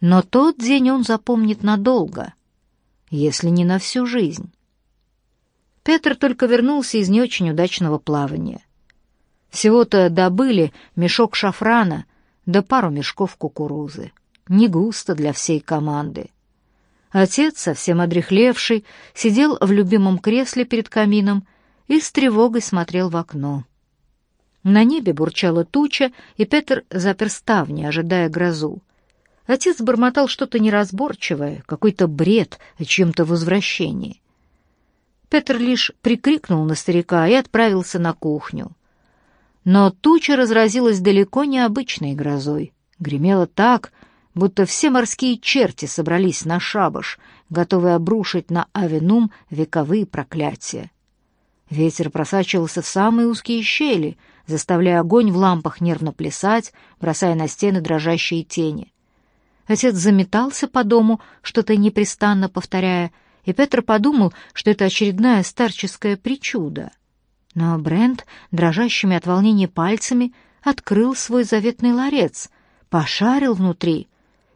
Но тот день он запомнит надолго, если не на всю жизнь. Петр только вернулся из не очень удачного плавания. Всего-то добыли мешок шафрана да пару мешков кукурузы. Не густо для всей команды. Отец, совсем одрехлевший, сидел в любимом кресле перед камином и с тревогой смотрел в окно. На небе бурчала туча, и Петр запер ставни, ожидая грозу. Отец бормотал что-то неразборчивое, какой-то бред о чьем-то возвращении. Петр лишь прикрикнул на старика и отправился на кухню. Но туча разразилась далеко не обычной грозой. Гремело так, будто все морские черти собрались на шабаш, готовые обрушить на Авенум вековые проклятия. Ветер просачивался в самые узкие щели, заставляя огонь в лампах нервно плясать, бросая на стены дрожащие тени. Отец заметался по дому, что-то непрестанно повторяя, и Петр подумал, что это очередная старческая причуда. Но Брент, дрожащими от волнения пальцами, открыл свой заветный ларец, пошарил внутри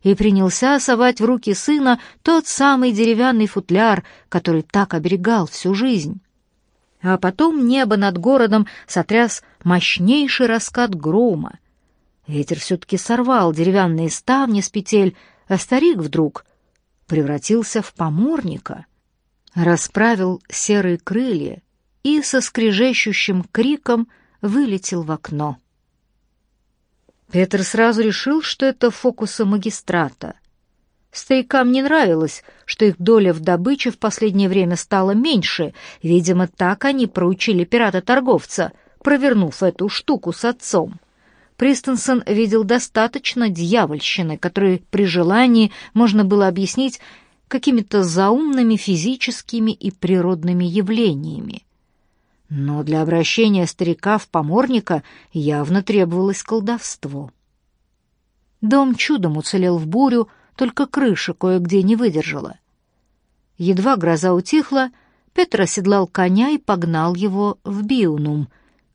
и принялся совать в руки сына тот самый деревянный футляр, который так оберегал всю жизнь. А потом небо над городом сотряс мощнейший раскат грома. Ветер все-таки сорвал деревянные ставни с петель, а старик вдруг превратился в поморника, расправил серые крылья и со скрежещущим криком вылетел в окно. Петр сразу решил, что это фокусы магистрата. Старикам не нравилось, что их доля в добыче в последнее время стала меньше. Видимо, так они проучили пирата-торговца, провернув эту штуку с отцом. Пристенсон видел достаточно дьявольщины, которую при желании можно было объяснить какими-то заумными физическими и природными явлениями. Но для обращения старика в поморника явно требовалось колдовство. Дом чудом уцелел в бурю, только крыша кое-где не выдержала. Едва гроза утихла, Петр оседлал коня и погнал его в Биунум,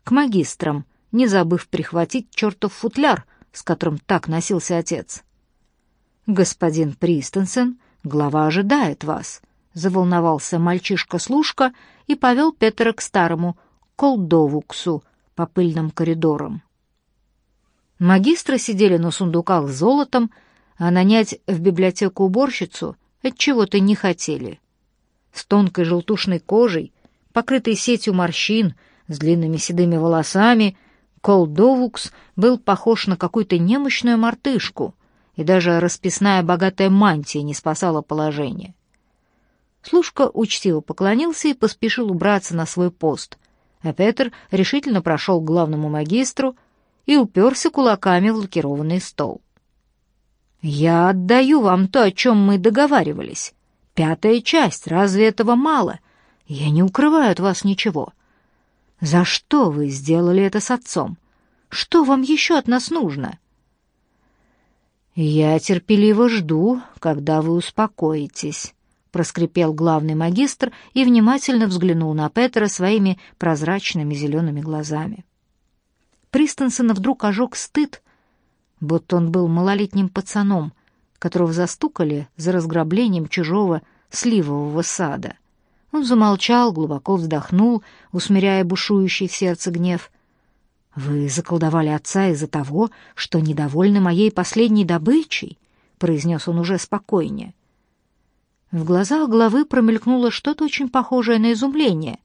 к магистрам, не забыв прихватить чертов футляр, с которым так носился отец. «Господин Пристенсен, глава ожидает вас», — заволновался мальчишка-служка и повел Петра к старому колдовуксу по пыльным коридорам. Магистры сидели на сундуках с золотом, а нанять в библиотеку уборщицу отчего-то не хотели. С тонкой желтушной кожей, покрытой сетью морщин, с длинными седыми волосами, Колдовукс был похож на какую-то немощную мартышку, и даже расписная богатая мантия не спасала положение. Служка учтиво поклонился и поспешил убраться на свой пост, а Петр решительно прошел к главному магистру и уперся кулаками в лакированный стол. «Я отдаю вам то, о чем мы договаривались. Пятая часть, разве этого мало? Я не укрываю от вас ничего. За что вы сделали это с отцом? Что вам еще от нас нужно?» «Я терпеливо жду, когда вы успокоитесь», — проскрипел главный магистр и внимательно взглянул на Петера своими прозрачными зелеными глазами. Пристенсена вдруг ожег стыд, будто он был малолетним пацаном, которого застукали за разграблением чужого сливового сада. Он замолчал, глубоко вздохнул, усмиряя бушующий в сердце гнев. «Вы заколдовали отца из-за того, что недовольны моей последней добычей», — произнес он уже спокойнее. В глазах главы промелькнуло что-то очень похожее на изумление,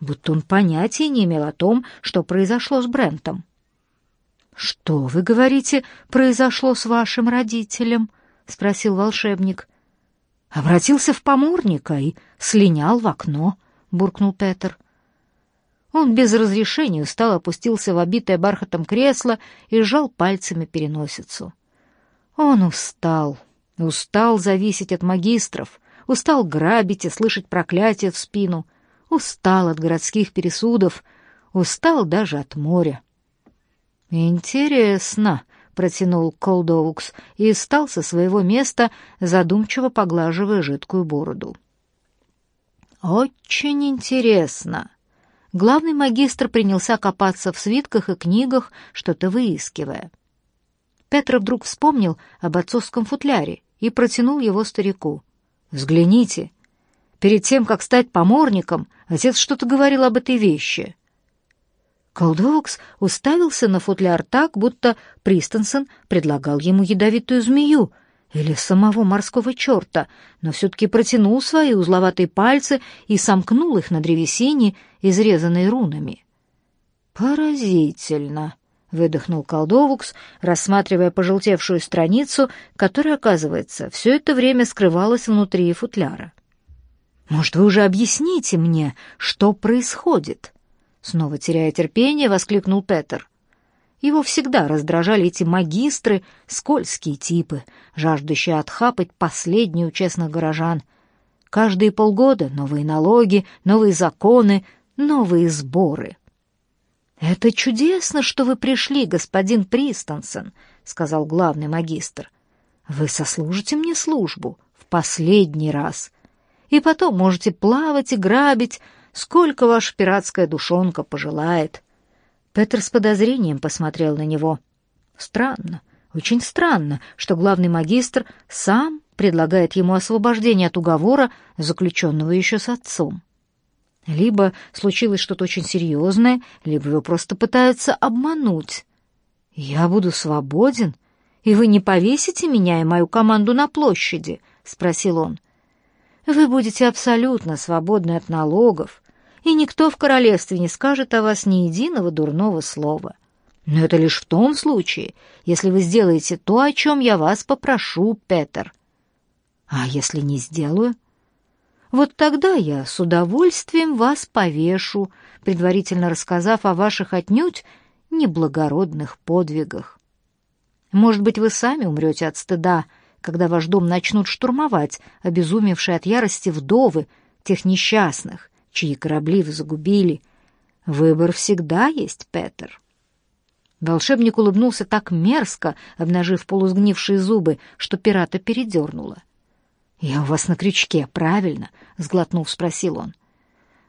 будто он понятия не имел о том, что произошло с Брентом. «Что, вы говорите, произошло с вашим родителем?» — спросил волшебник. «Обратился в поморника и слинял в окно», — буркнул Петер. Он без разрешения устал опустился в обитое бархатом кресло и сжал пальцами переносицу. Он устал, Устал зависеть от магистров, устал грабить и слышать проклятия в спину, устал от городских пересудов, устал даже от моря. «Интересно», — протянул Колдоукс и встал со своего места, задумчиво поглаживая жидкую бороду. «Очень интересно». Главный магистр принялся копаться в свитках и книгах, что-то выискивая. Петр вдруг вспомнил об отцовском футляре и протянул его старику. «Взгляните. Перед тем, как стать поморником, отец что-то говорил об этой вещи». Колдокс уставился на футляр так, будто Пристенсен предлагал ему ядовитую змею или самого морского черта, но все-таки протянул свои узловатые пальцы и сомкнул их на древесине, изрезанной рунами. «Поразительно!» — выдохнул колдовукс, рассматривая пожелтевшую страницу, которая, оказывается, все это время скрывалась внутри футляра. «Может, вы уже объясните мне, что происходит?» Снова теряя терпение, воскликнул Петер. Его всегда раздражали эти магистры, скользкие типы, жаждущие отхапать последнюю честных горожан. Каждые полгода новые налоги, новые законы, новые сборы — «Это чудесно, что вы пришли, господин Пристонсон», — сказал главный магистр. «Вы сослужите мне службу в последний раз, и потом можете плавать и грабить, сколько ваша пиратская душонка пожелает». Петр с подозрением посмотрел на него. «Странно, очень странно, что главный магистр сам предлагает ему освобождение от уговора, заключенного еще с отцом. Либо случилось что-то очень серьезное, либо его просто пытаются обмануть. «Я буду свободен, и вы не повесите меня и мою команду на площади?» — спросил он. «Вы будете абсолютно свободны от налогов, и никто в королевстве не скажет о вас ни единого дурного слова. Но это лишь в том случае, если вы сделаете то, о чем я вас попрошу, Петер. А если не сделаю?» Вот тогда я с удовольствием вас повешу, предварительно рассказав о ваших отнюдь неблагородных подвигах. Может быть, вы сами умрете от стыда, когда ваш дом начнут штурмовать обезумевшие от ярости вдовы тех несчастных, чьи корабли вы загубили. Выбор всегда есть, Петер. Волшебник улыбнулся так мерзко, обнажив полусгнившие зубы, что пирата передернуло. «Я у вас на крючке, правильно?» — сглотнув, спросил он.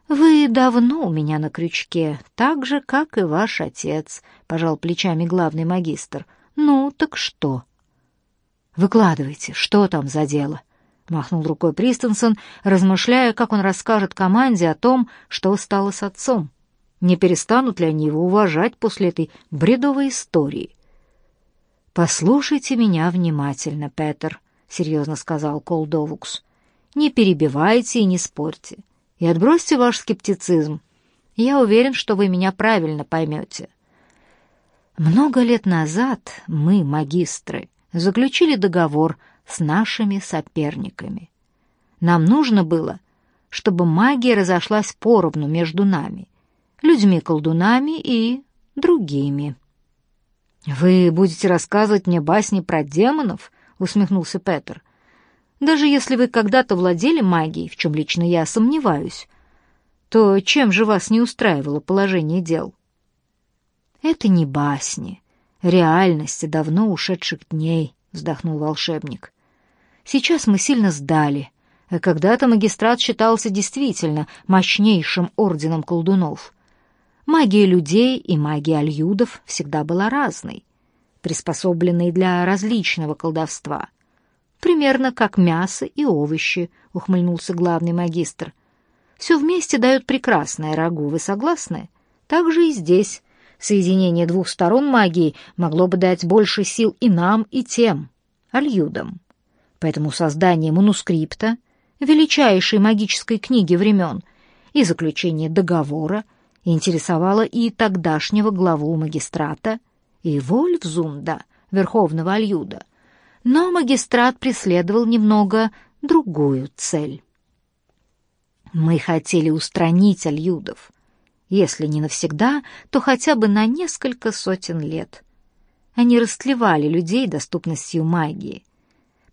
«Вы давно у меня на крючке, так же, как и ваш отец», — пожал плечами главный магистр. «Ну, так что?» «Выкладывайте, что там за дело?» — махнул рукой Пристенсон, размышляя, как он расскажет команде о том, что стало с отцом. Не перестанут ли они его уважать после этой бредовой истории? «Послушайте меня внимательно, Петер», — серьезно сказал Колдовукс. «Не перебивайте и не спорьте. И отбросьте ваш скептицизм. Я уверен, что вы меня правильно поймете». Много лет назад мы, магистры, заключили договор с нашими соперниками. Нам нужно было, чтобы магия разошлась поровну между нами, людьми-колдунами и другими. «Вы будете рассказывать мне басни про демонов?» усмехнулся Петер. Даже если вы когда-то владели магией, в чем лично я сомневаюсь, то чем же вас не устраивало положение дел? Это не басни, реальность давно ушедших дней, вздохнул волшебник. Сейчас мы сильно сдали, когда-то магистрат считался действительно мощнейшим орденом колдунов. Магия людей и магия альюдов всегда была разной приспособленные для различного колдовства. Примерно как мясо и овощи, ухмыльнулся главный магистр. Все вместе дает прекрасное рагу, вы согласны? Так же и здесь. Соединение двух сторон магии могло бы дать больше сил и нам, и тем, альюдам. Поэтому создание манускрипта, величайшей магической книги времен, и заключение договора интересовало и тогдашнего главу магистрата, и Вольфзунда, верховного Альюда, но магистрат преследовал немного другую цель. Мы хотели устранить Альюдов, если не навсегда, то хотя бы на несколько сотен лет. Они растлевали людей доступностью магии.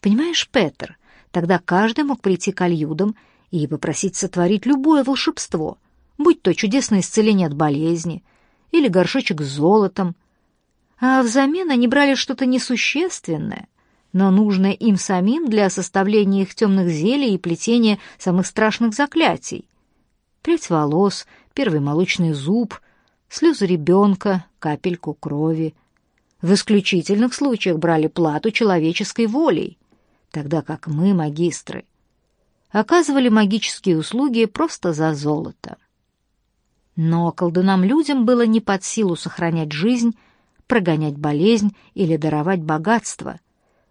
Понимаешь, Петер, тогда каждый мог прийти к Альюдам и попросить сотворить любое волшебство, будь то чудесное исцеление от болезни или горшочек с золотом, а взамен они брали что-то несущественное, но нужное им самим для составления их темных зелий и плетения самых страшных заклятий. Прядь волос, первый молочный зуб, слезы ребенка, капельку крови. в исключительных случаях брали плату человеческой волей, тогда как мы, магистры, оказывали магические услуги просто за золото. Но колдунам-людям было не под силу сохранять жизнь, прогонять болезнь или даровать богатство.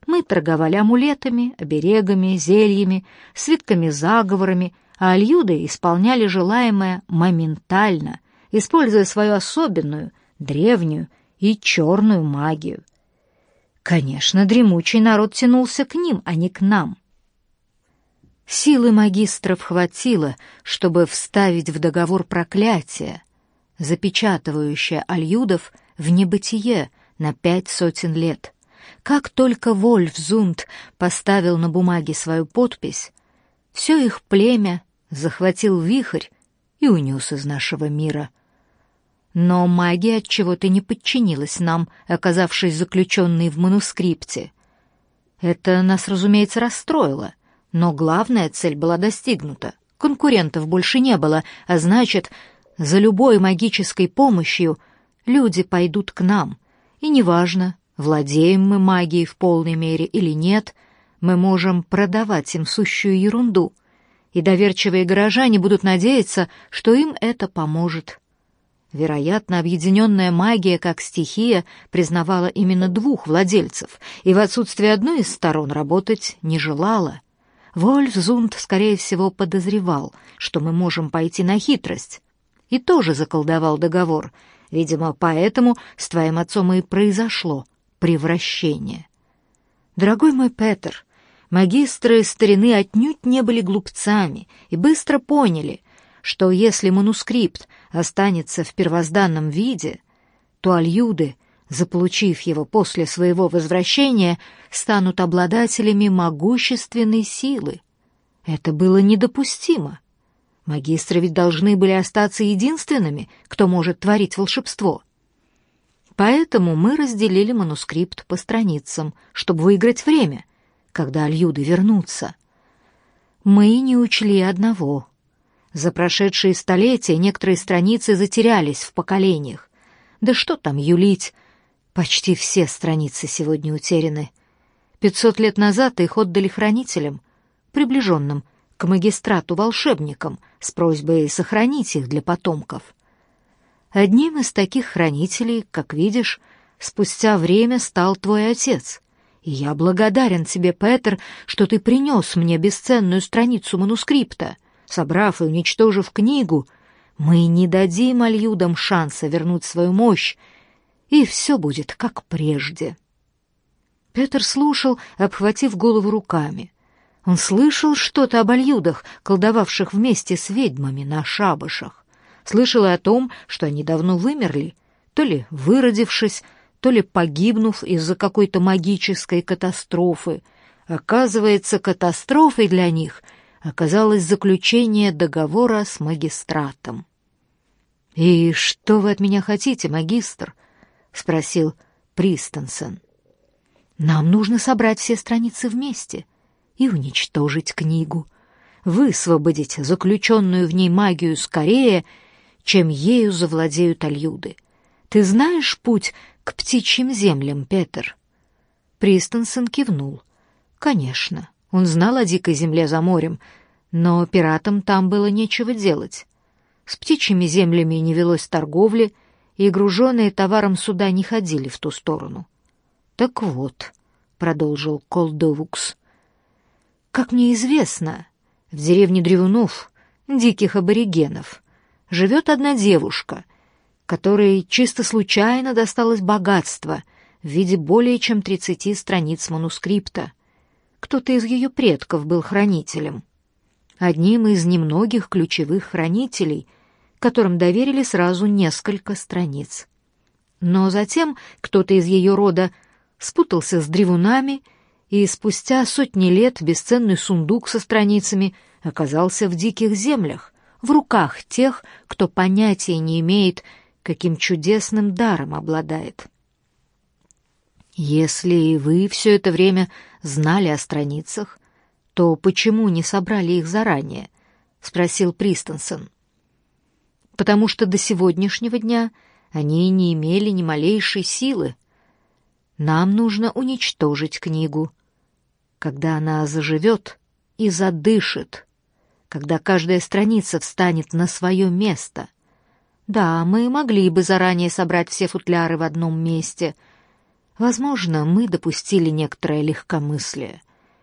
Мы торговали амулетами, оберегами, зельями, свитками-заговорами, а альюды исполняли желаемое моментально, используя свою особенную, древнюю и черную магию. Конечно, дремучий народ тянулся к ним, а не к нам. Силы магистров хватило, чтобы вставить в договор проклятие, запечатывающее альюдов в небытие на пять сотен лет. Как только Вольф Зунд поставил на бумаге свою подпись, все их племя захватил вихрь и унес из нашего мира. Но магия от чего то не подчинилась нам, оказавшись заключенной в манускрипте. Это нас, разумеется, расстроило, но главная цель была достигнута. Конкурентов больше не было, а значит, за любой магической помощью люди пойдут к нам. И неважно, владеем мы магией в полной мере или нет, мы можем продавать им сущую ерунду, и доверчивые горожане будут надеяться, что им это поможет. Вероятно, объединенная магия как стихия признавала именно двух владельцев, и в отсутствие одной из сторон работать не желала. Вольфзунд, скорее всего, подозревал, что мы можем пойти на хитрость, и тоже заколдовал договор. Видимо, поэтому с твоим отцом и произошло превращение. Дорогой мой Петер, магистры старины отнюдь не были глупцами и быстро поняли, что если манускрипт останется в первозданном виде, то альюды, заполучив его после своего возвращения, станут обладателями могущественной силы. Это было недопустимо. Магистры ведь должны были остаться единственными, кто может творить волшебство. Поэтому мы разделили манускрипт по страницам, чтобы выиграть время, когда альюды вернутся. Мы не учли одного — за прошедшие столетия некоторые страницы затерялись в поколениях. Да что там юлить? Почти все страницы сегодня утеряны. Пятьсот лет назад их отдали хранителям, приближенным к магистрату-волшебникам, с просьбой сохранить их для потомков. Одним из таких хранителей, как видишь, спустя время стал твой отец. Я благодарен тебе, Петер, что ты принес мне бесценную страницу манускрипта — Собрав и уничтожив книгу, мы не дадим Альюдам шанса вернуть свою мощь, и все будет как прежде. Петр слушал, обхватив голову руками. Он слышал что-то об Альюдах, колдовавших вместе с ведьмами на шабашах. Слышал и о том, что они давно вымерли, то ли выродившись, то ли погибнув из-за какой-то магической катастрофы. Оказывается, катастрофой для них — оказалось заключение договора с магистратом. «И что вы от меня хотите, магистр?» — спросил Пристенсен. «Нам нужно собрать все страницы вместе и уничтожить книгу, высвободить заключенную в ней магию скорее, чем ею завладеют альюды. Ты знаешь путь к птичьим землям, Петер?» Пристенсен кивнул. «Конечно». Он знал о дикой земле за морем, но пиратам там было нечего делать. С птичьими землями не велось торговли, и груженные товаром суда не ходили в ту сторону. «Так вот», — продолжил Колдовукс, — «как мне известно, в деревне Древунов, диких аборигенов, живет одна девушка, которой чисто случайно досталось богатство в виде более чем тридцати страниц манускрипта — кто-то из ее предков был хранителем. Одним из немногих ключевых хранителей, которым доверили сразу несколько страниц. Но затем кто-то из ее рода спутался с древунами, и спустя сотни лет бесценный сундук со страницами оказался в диких землях, в руках тех, кто понятия не имеет, каким чудесным даром обладает. Если вы все это время знали о страницах, то почему не собрали их заранее? спросил Пристенсен. Потому что до сегодняшнего дня они не имели ни малейшей силы. Нам нужно уничтожить книгу. Когда она заживет и задышит, когда каждая страница встанет на свое место. Да, мы могли бы заранее собрать все футляры в одном месте. Возможно, мы допустили некоторое легкомыслие.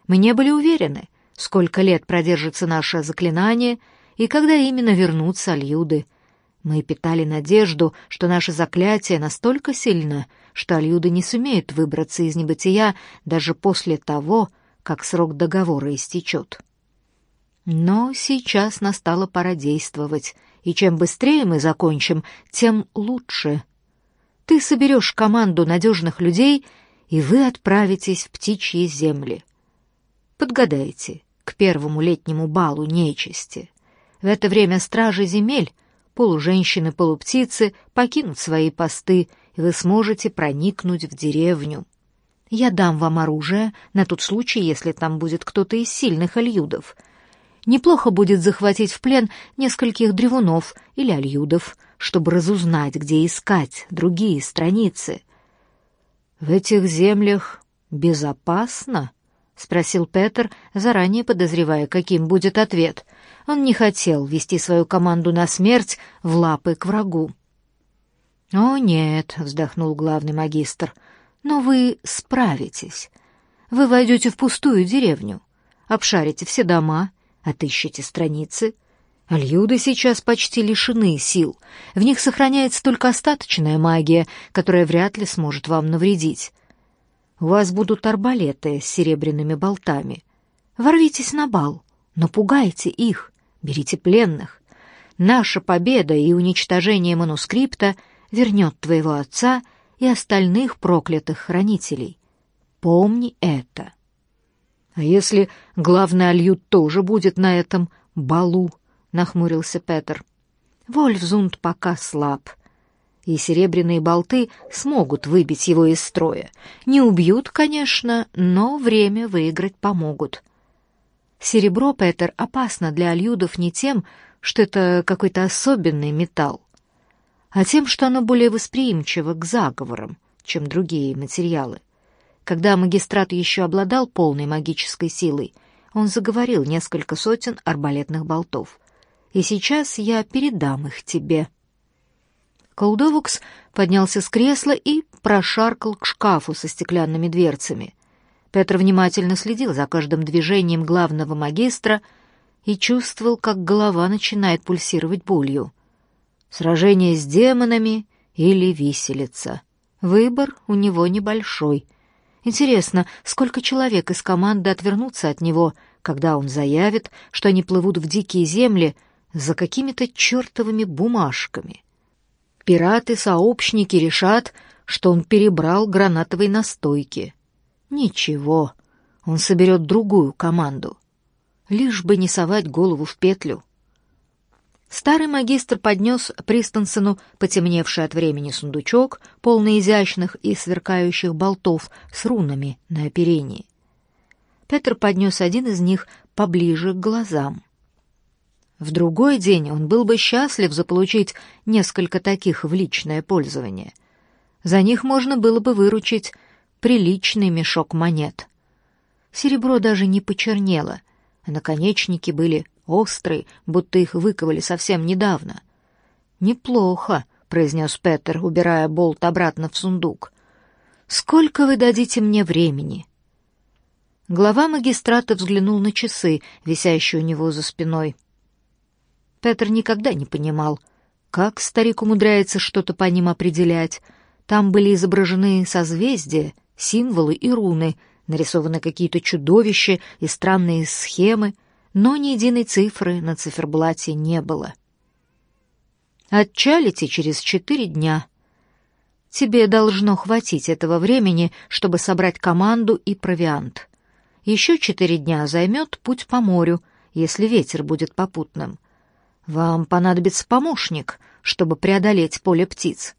Мы не были уверены, сколько лет продержится наше заклинание и когда именно вернутся альюды. Мы питали надежду, что наше заклятие настолько сильно, что альюды не сумеют выбраться из небытия даже после того, как срок договора истечет. Но сейчас настала пора действовать, и чем быстрее мы закончим, тем лучше. Ты соберешь команду надежных людей, и вы отправитесь в птичьи земли. Подгадайте, к первому летнему балу нечисти. В это время стражи земель, полуженщины-полуптицы, покинут свои посты, и вы сможете проникнуть в деревню. Я дам вам оружие на тот случай, если там будет кто-то из сильных альюдов. Неплохо будет захватить в плен нескольких древунов или альюдов, чтобы разузнать, где искать другие страницы. В этих землях безопасно? — спросил Петер, заранее подозревая, каким будет ответ. Он не хотел вести свою команду на смерть в лапы к врагу. «О, нет», — вздохнул главный магистр, — «но вы справитесь. Вы войдете в пустую деревню, обшарите все дома, отыщете страницы. Альюды сейчас почти лишены сил, в них сохраняется только остаточная магия, которая вряд ли сможет вам навредить. У вас будут арбалеты с серебряными болтами. Ворвитесь на бал, напугайте их, берите пленных. Наша победа и уничтожение манускрипта вернет твоего отца и остальных проклятых хранителей. Помни это. А если главный Альют тоже будет на этом балу? нахмурился Петер. Вольфзунд пока слаб и серебряные болты смогут выбить его из строя. Не убьют, конечно, но время выиграть помогут. Серебро, Петер, опасно для альюдов не тем, что это какой-то особенный металл, а тем, что оно более восприимчиво к заговорам, чем другие материалы. Когда магистрат еще обладал полной магической силой, он заговорил несколько сотен арбалетных болтов. «И сейчас я передам их тебе». Колдовукс поднялся с кресла и прошаркал к шкафу со стеклянными дверцами. Петр внимательно следил за каждым движением главного магистра и чувствовал, как голова начинает пульсировать болью. Сражение с демонами или виселица. Выбор у него небольшой. Интересно, сколько человек из команды отвернутся от него, когда он заявит, что они плывут в дикие земли за какими-то чертовыми бумажками. Пираты-сообщники решат, что он перебрал гранатовой настойки. Ничего, он соберет другую команду. Лишь бы не совать голову в петлю. Старый магистр поднес Пристенсену потемневший от времени сундучок, полный изящных и сверкающих болтов с рунами на оперении. Петр поднес один из них поближе к глазам. В другой день он был бы счастлив заполучить несколько таких в личное пользование. За них можно было бы выручить приличный мешок монет. Серебро даже не почернело, а наконечники были острые, будто их выковали совсем недавно. «Неплохо», — произнес Петер, убирая болт обратно в сундук. «Сколько вы дадите мне времени?» Глава магистрата взглянул на часы, висящие у него за спиной. Петр никогда не понимал, как старик умудряется что-то по ним определять. Там были изображены созвездия, символы и руны, нарисованы какие-то чудовища и странные схемы, но ни единой цифры на циферблате не было. «Отчалите через четыре дня», Тебе должно хватить этого времени, чтобы собрать команду и провиант. Еще четыре дня займет путь по морю, если ветер будет попутным. Вам понадобится помощник, чтобы преодолеть поле птиц.